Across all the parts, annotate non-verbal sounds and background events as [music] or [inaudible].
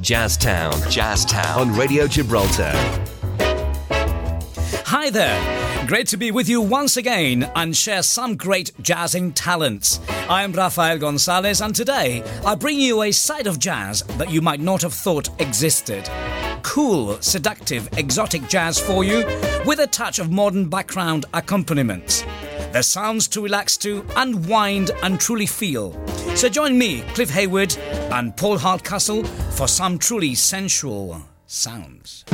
Jazztown. Jazztown. On Radio Gibraltar. Hi there. Great to be with you once again and share some great jazzing talents. I am Rafael Gonzalez, and today I bring you a side of jazz that you might not have thought existed. Cool, seductive, exotic jazz for you with a touch of modern background accompaniment. The sounds to relax to, unwind, and truly feel. So join me, Cliff Hayward, and Paul Hardcastle for some truly sensual sounds.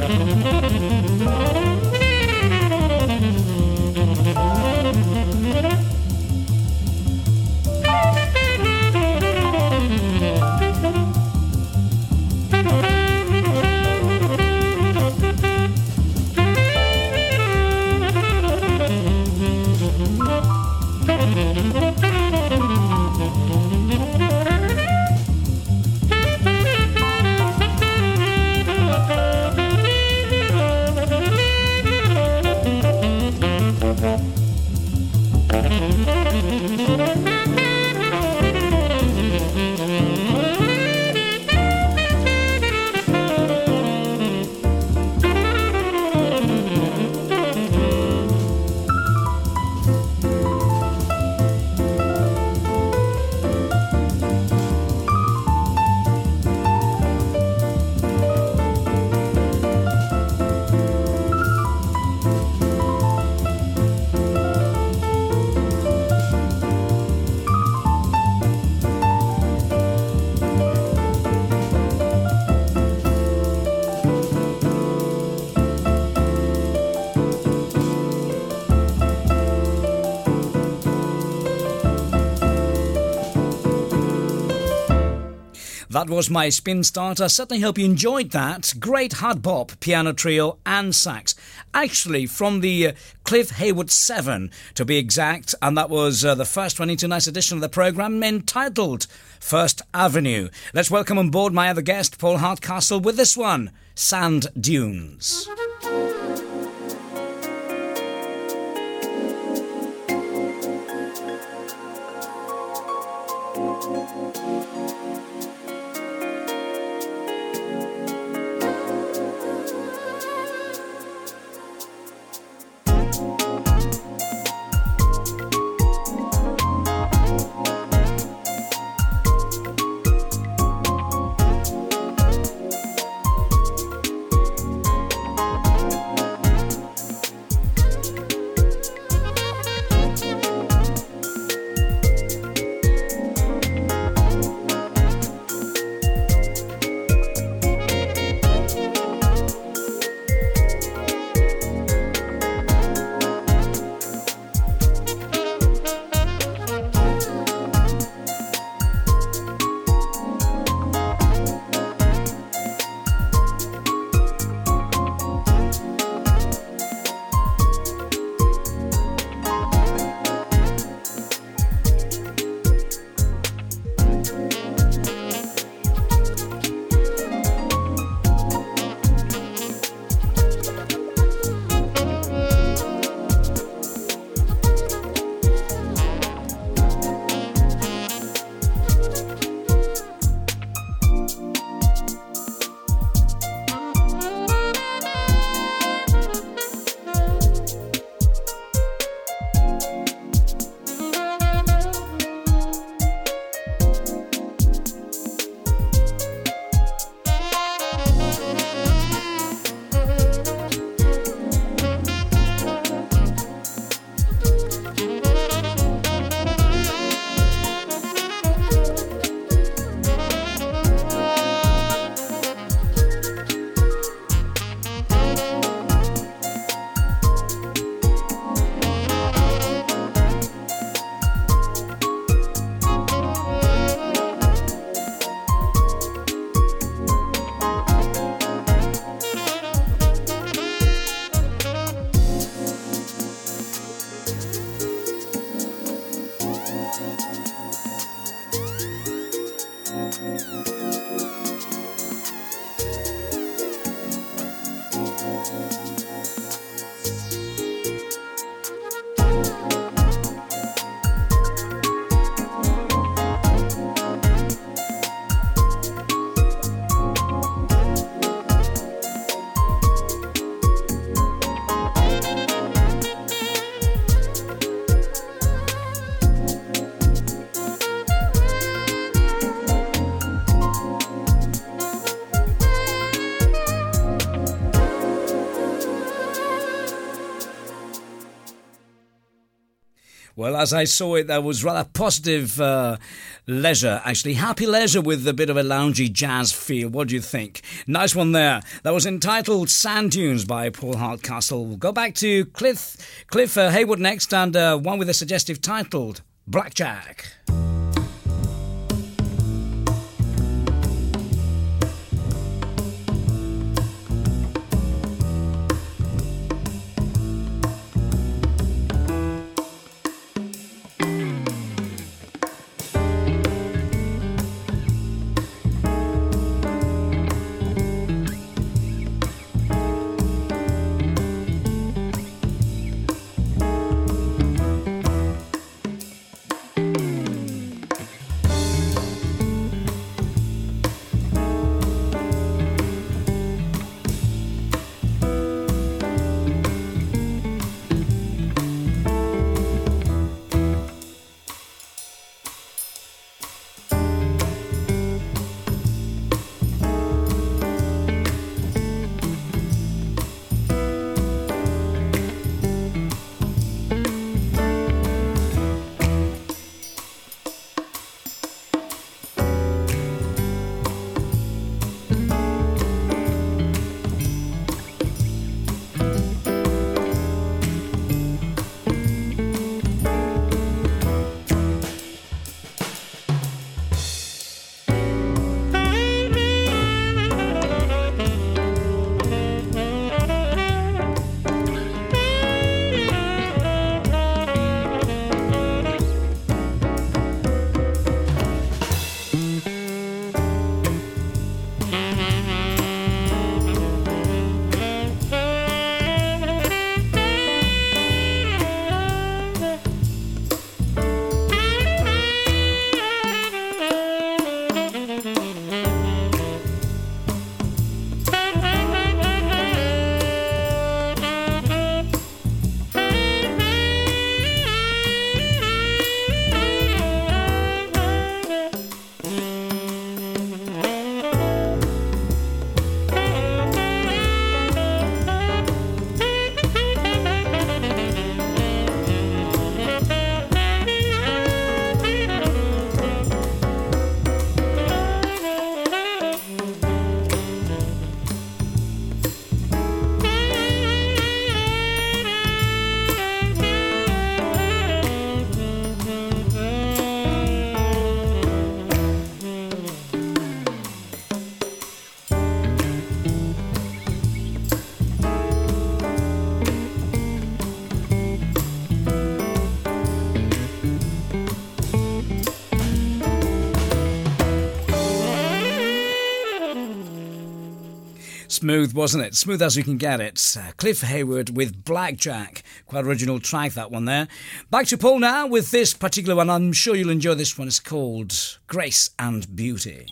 Yeah. That was my spin starter. Certainly hope you enjoyed that. Great hard bop, piano trio, and sax. Actually, from the uh, Cliff Hayward 7, to be exact, and that was uh, the first one into tonight's edition of the programme entitled First Avenue. Let's welcome on board my other guest, Paul Hardcastle, with this one Sand Dunes. As I saw it, there was rather positive uh, leisure, actually. Happy leisure with a bit of a loungy jazz feel. What do you think? Nice one there. That was entitled Sand Dunes by Paul Hardcastle. We'll go back to Cliff, Cliff uh, Hayward next and uh, one with a suggestive title Blackjack. Smooth, wasn't it? Smooth as you can get it. Uh, Cliff Hayward with Blackjack. Quite original track, that one there. Back to Paul now with this particular one. I'm sure you'll enjoy this one. It's called Grace and Beauty.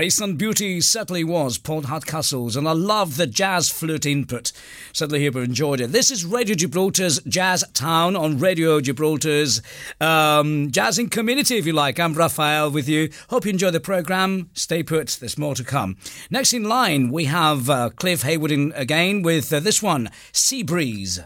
Grace and Beauty certainly was Paul Hardcastle's, and I love the jazz flute input. Certainly hope you enjoyed it. This is Radio Gibraltar's Jazz Town on Radio Gibraltar's um, jazzing community, if you like. I'm Raphael with you. Hope you enjoy the programme. Stay put, there's more to come. Next in line, we have uh, Cliff Hayward in again with uh, this one, Sea Breeze.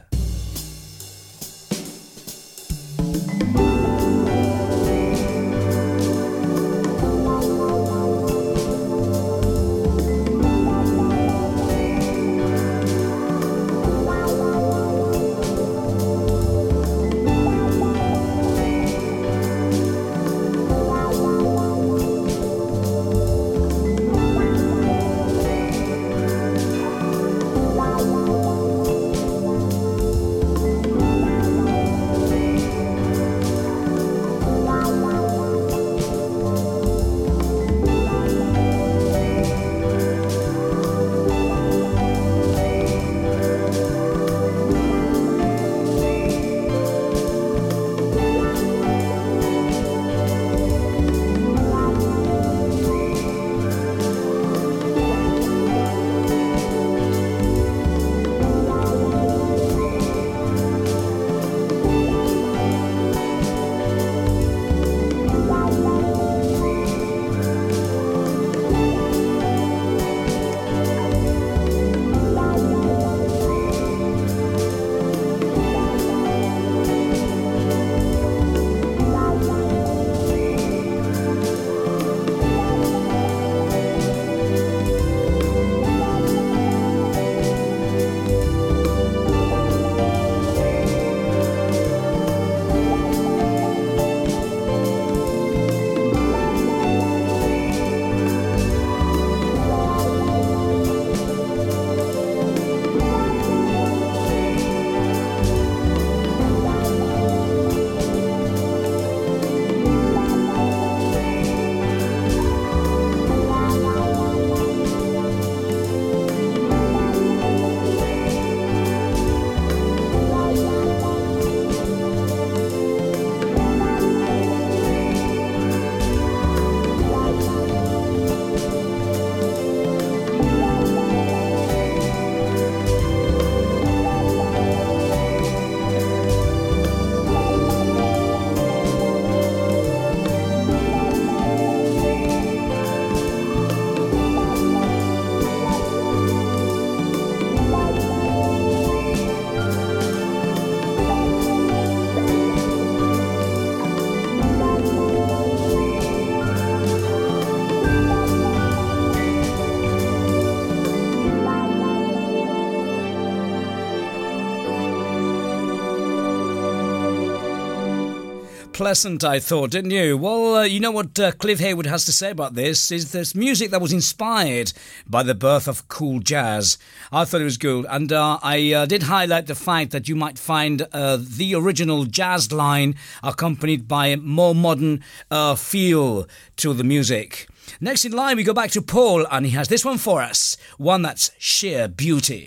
Pleasant, I thought, didn't you? Well, uh, you know what uh, Cliff Hayward has to say about this is this music that was inspired by the birth of cool jazz. I thought it was good, and uh, I uh, did highlight the fact that you might find the original jazz line accompanied by a more modern feel to the music. Next in line, we go back to Paul, and he has this one for us, one that's sheer beauty.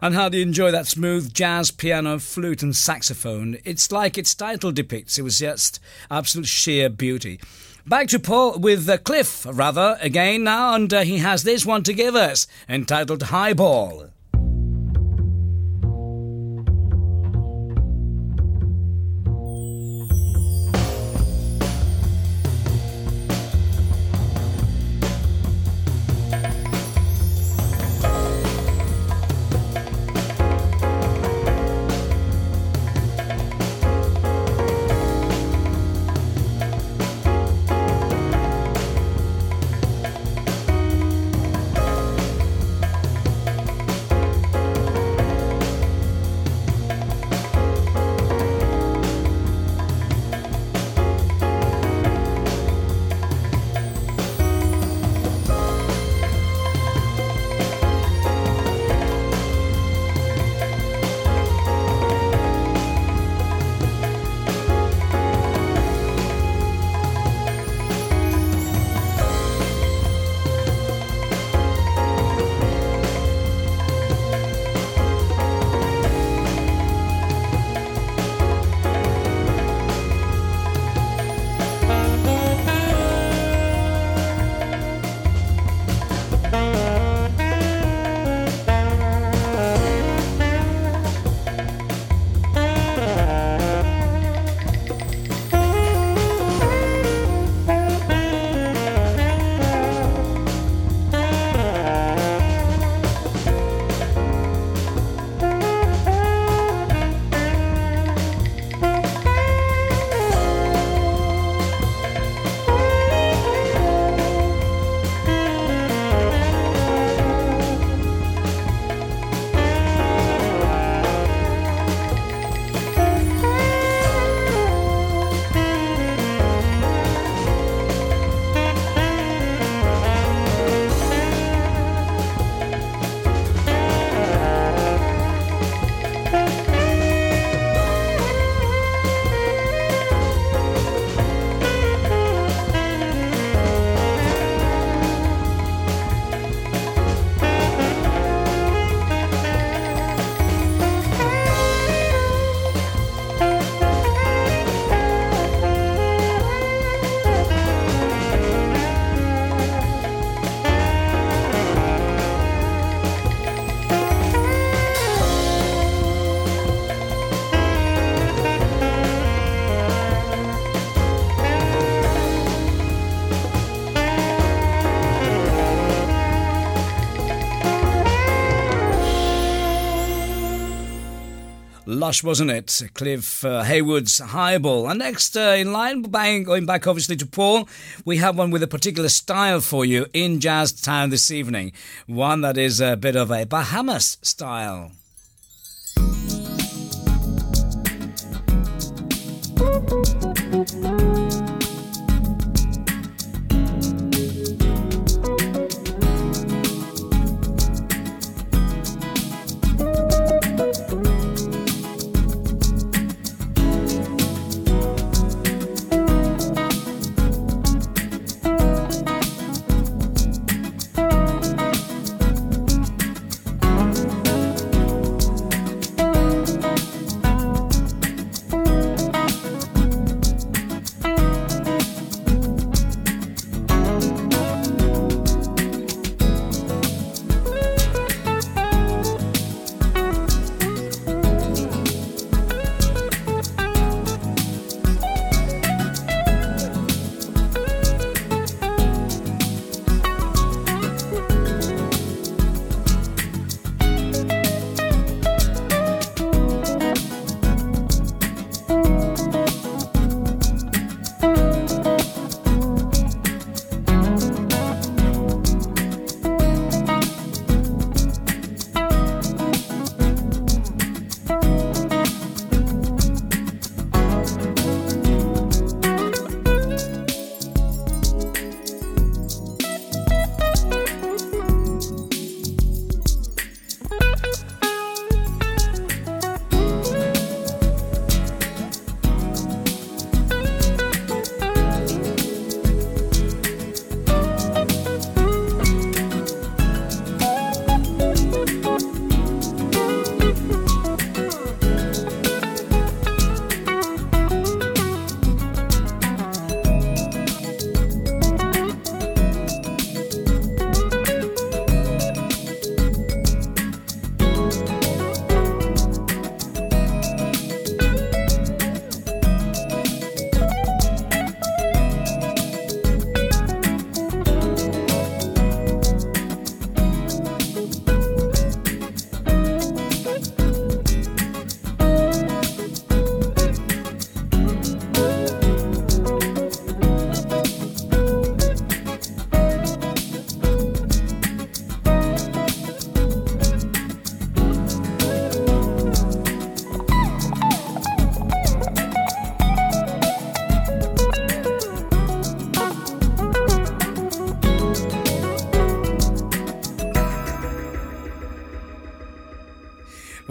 And how do you enjoy that smooth jazz, piano, flute, and saxophone? It's like its title depicts. It was just absolute sheer beauty. Back to Paul with uh, Cliff, rather, again now, and uh, he has this one to give us entitled Highball. Wasn't it? Cliff uh, Haywood's Highball. And next uh, in line, bang, going back obviously to Paul, we have one with a particular style for you in Jazztown this evening. One that is a bit of a Bahamas style.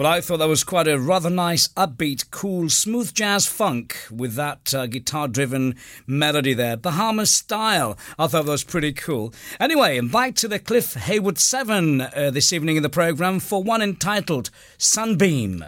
I thought that was quite a rather nice, upbeat, cool, smooth jazz funk with that uh, guitar driven melody there. Bahamas style. I thought that was pretty cool. Anyway, back to the Cliff Hayward 7 uh, this evening in the programme for one entitled Sunbeam.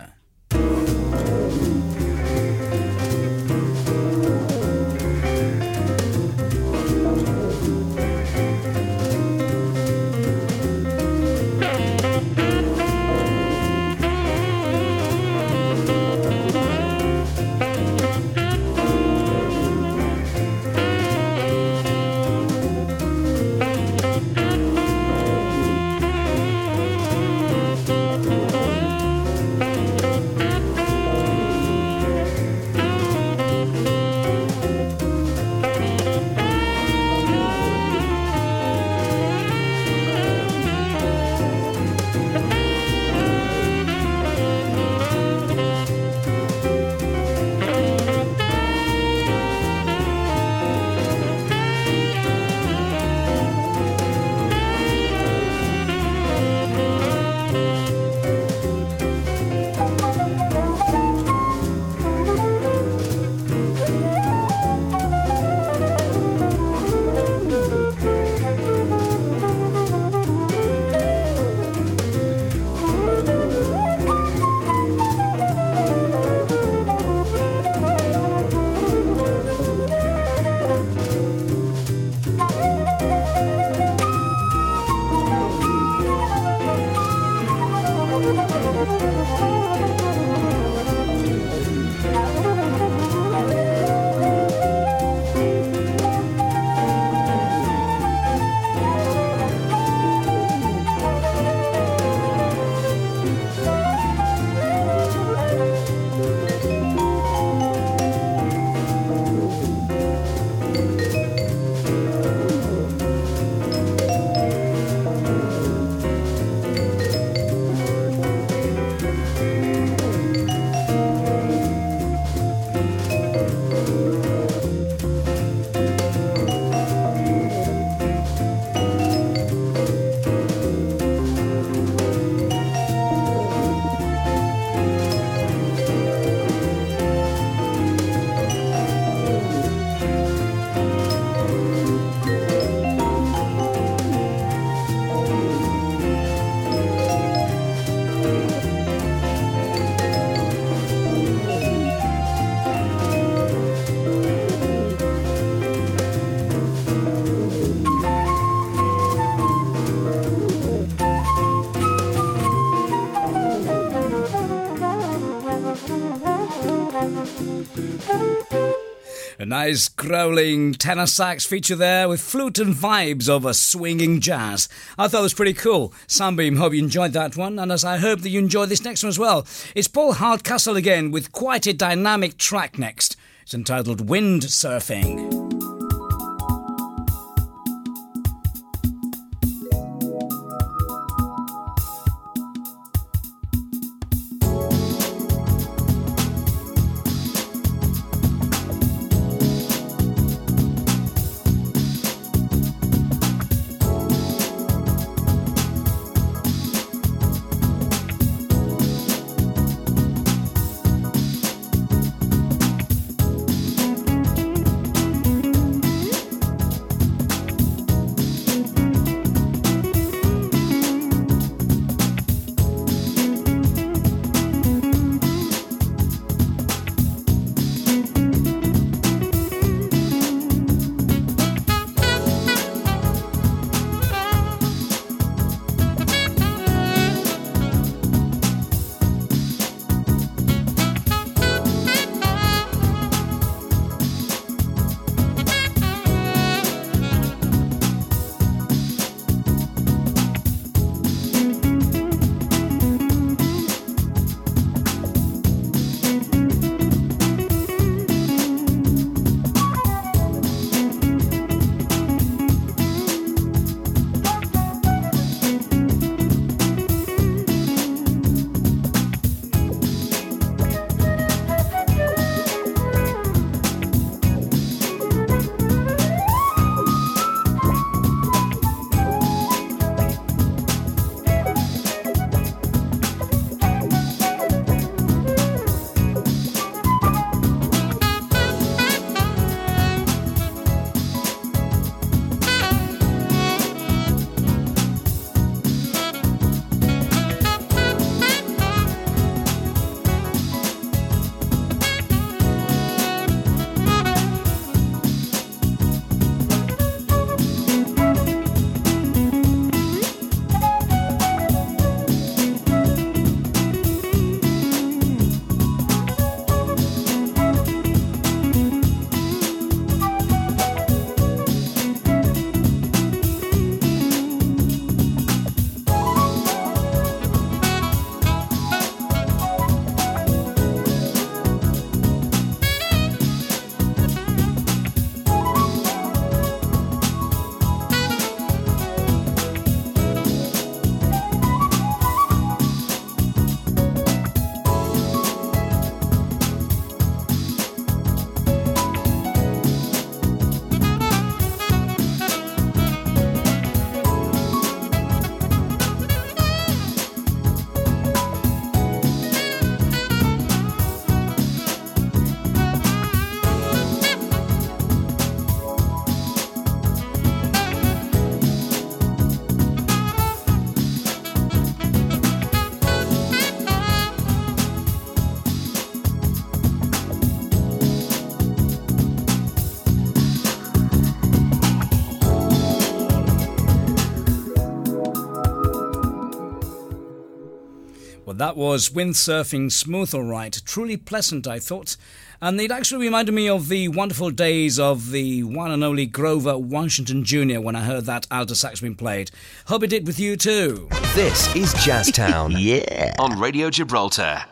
Nice growling tenor sax feature there with flute and vibes of a swinging jazz. I thought it was pretty cool. Sunbeam, hope you enjoyed that one, and as I hope that you enjoy this next one as well. It's Paul Hardcastle again with quite a dynamic track next. It's entitled Wind Surfing. Was Windsurfing Smooth Alright. Truly pleasant, I thought. And it actually reminded me of the wonderful days of the one and only Grover Washington Jr. when I heard that alto sax being played. Hope it did with you too. This is Jazztown. [laughs] yeah. On Radio Gibraltar.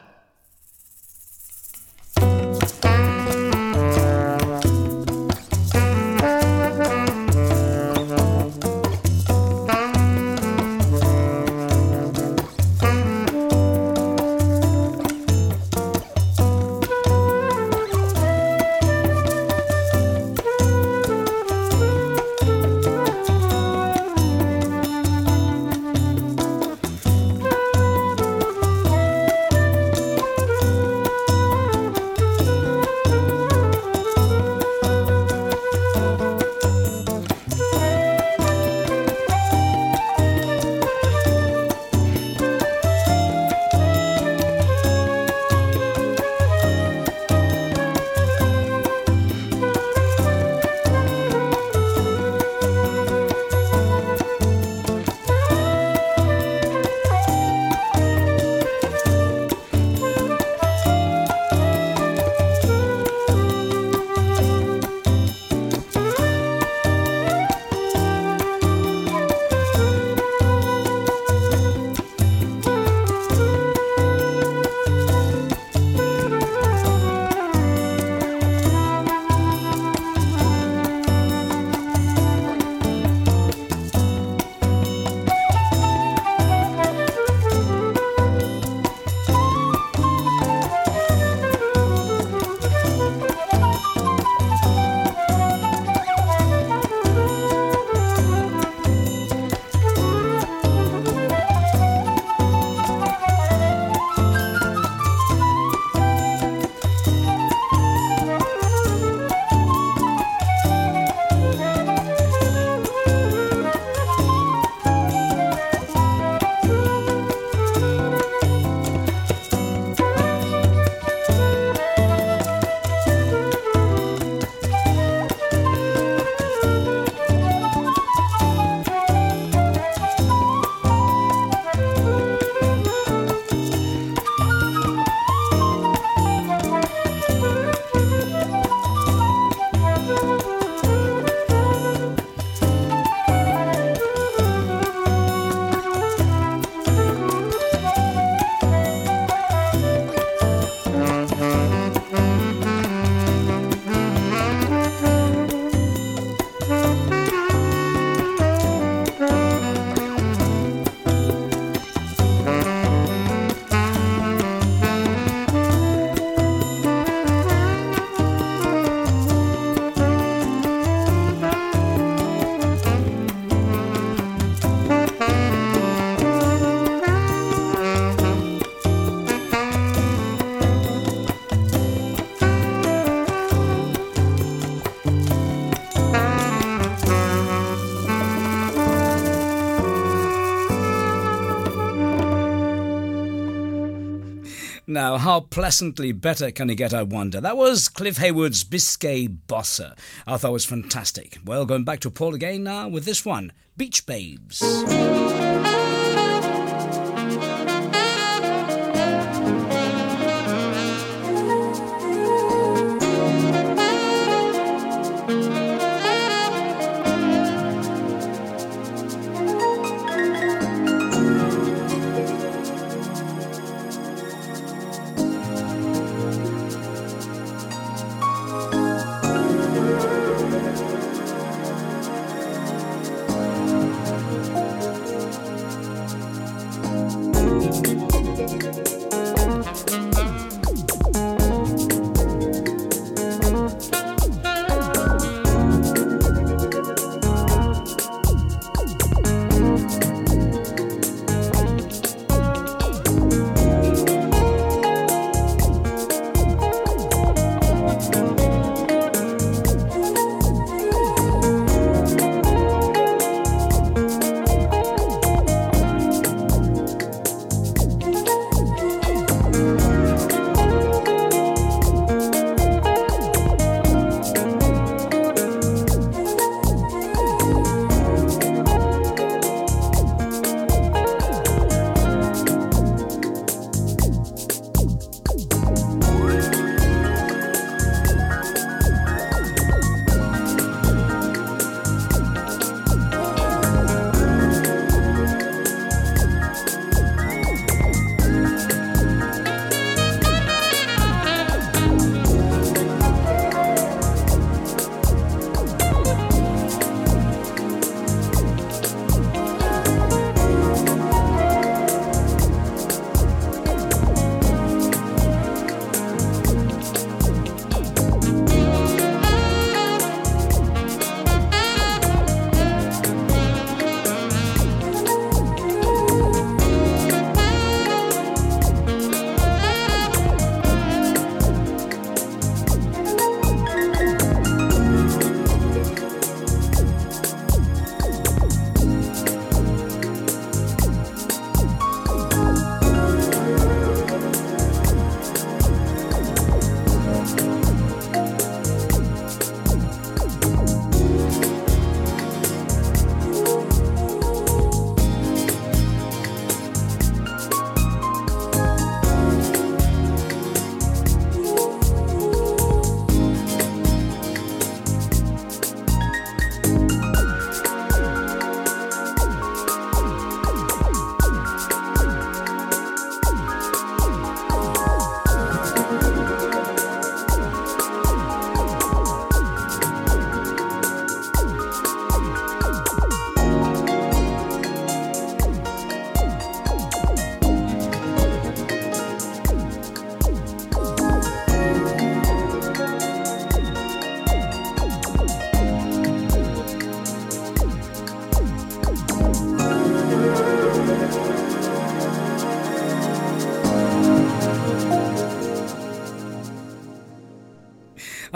Now, how pleasantly better can it get, I wonder? That was Cliff Haywood's Biscay Bossa. I thought it was fantastic. Well, going back to Paul again now with this one Beach Babes.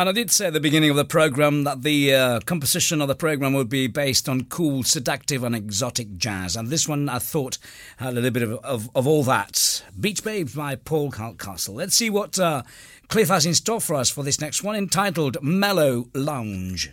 And I did say at the beginning of the program that the uh, composition of the program would be based on cool, seductive, and exotic jazz. And this one, I thought, had a little bit of, of, of all that. Beach Babes by Paul Hardcastle. Let's see what uh, Cliff has in store for us for this next one, entitled Mellow Lounge.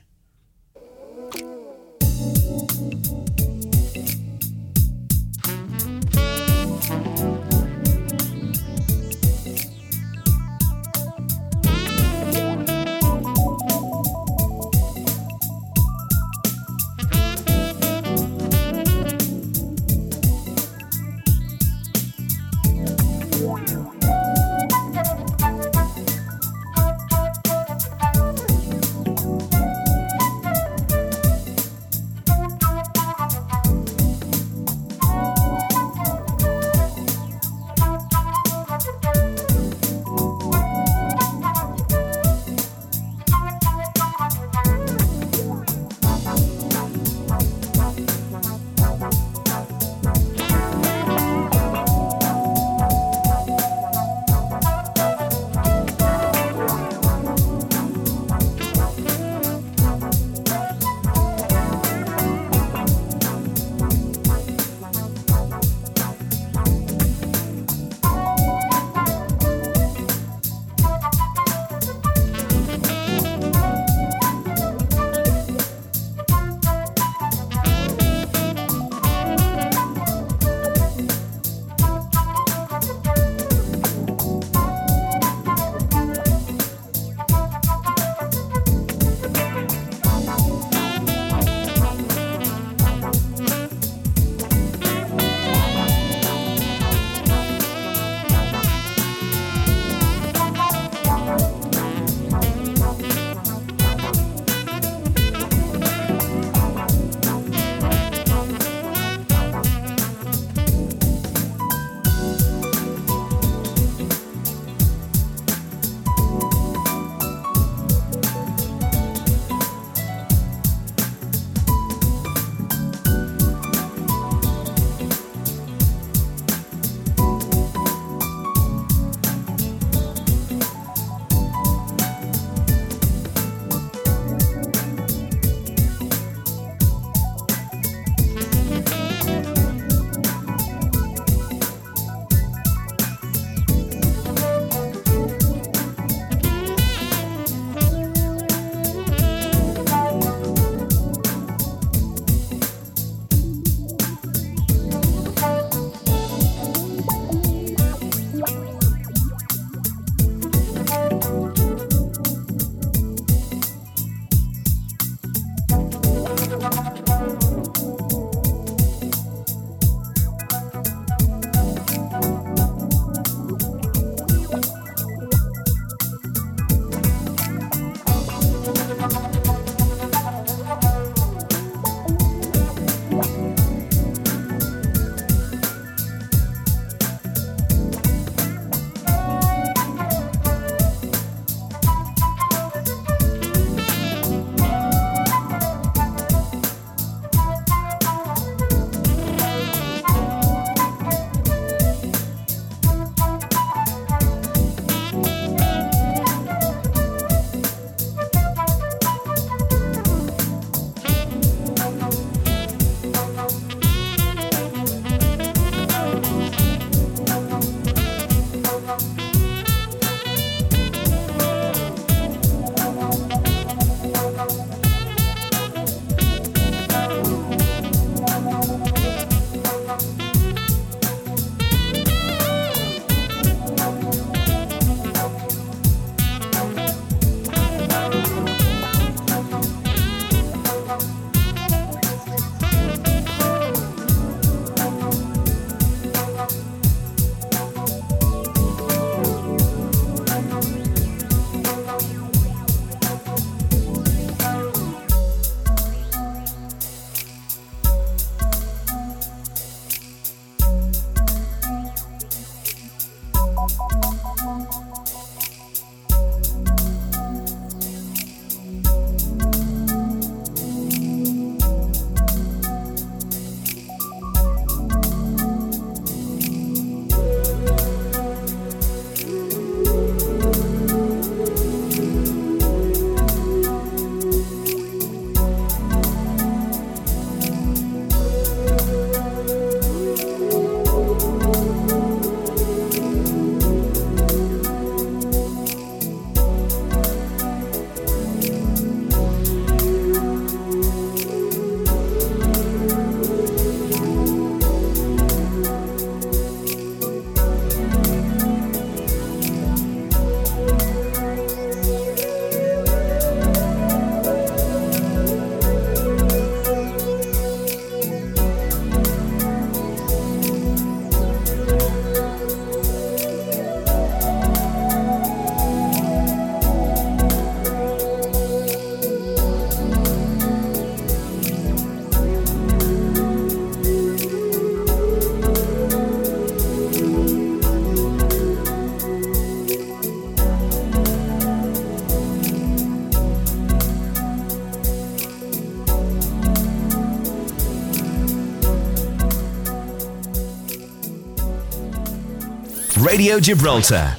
Radio Gibraltar.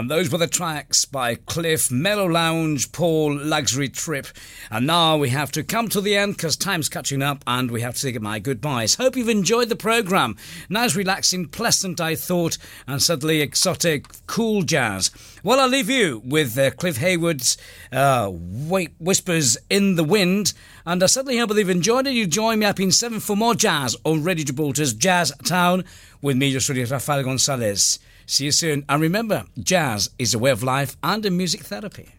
And those were the tracks by Cliff, Mellow Lounge, Paul, Luxury Trip. And now we have to come to the end because time's catching up and we have to say my goodbyes. Hope you've enjoyed the programme. Nice, relaxing, pleasant, I thought, and suddenly exotic, cool jazz. Well, I'll leave you with uh, Cliff Hayward's uh, Whispers in the Wind. And I certainly hope that you've enjoyed it. You join me up in 7 for more jazz on Radio Gibraltar's Jazz Town with me, your Rafael Gonzalez. See you soon. And remember, jazz is a way of life and a music therapy.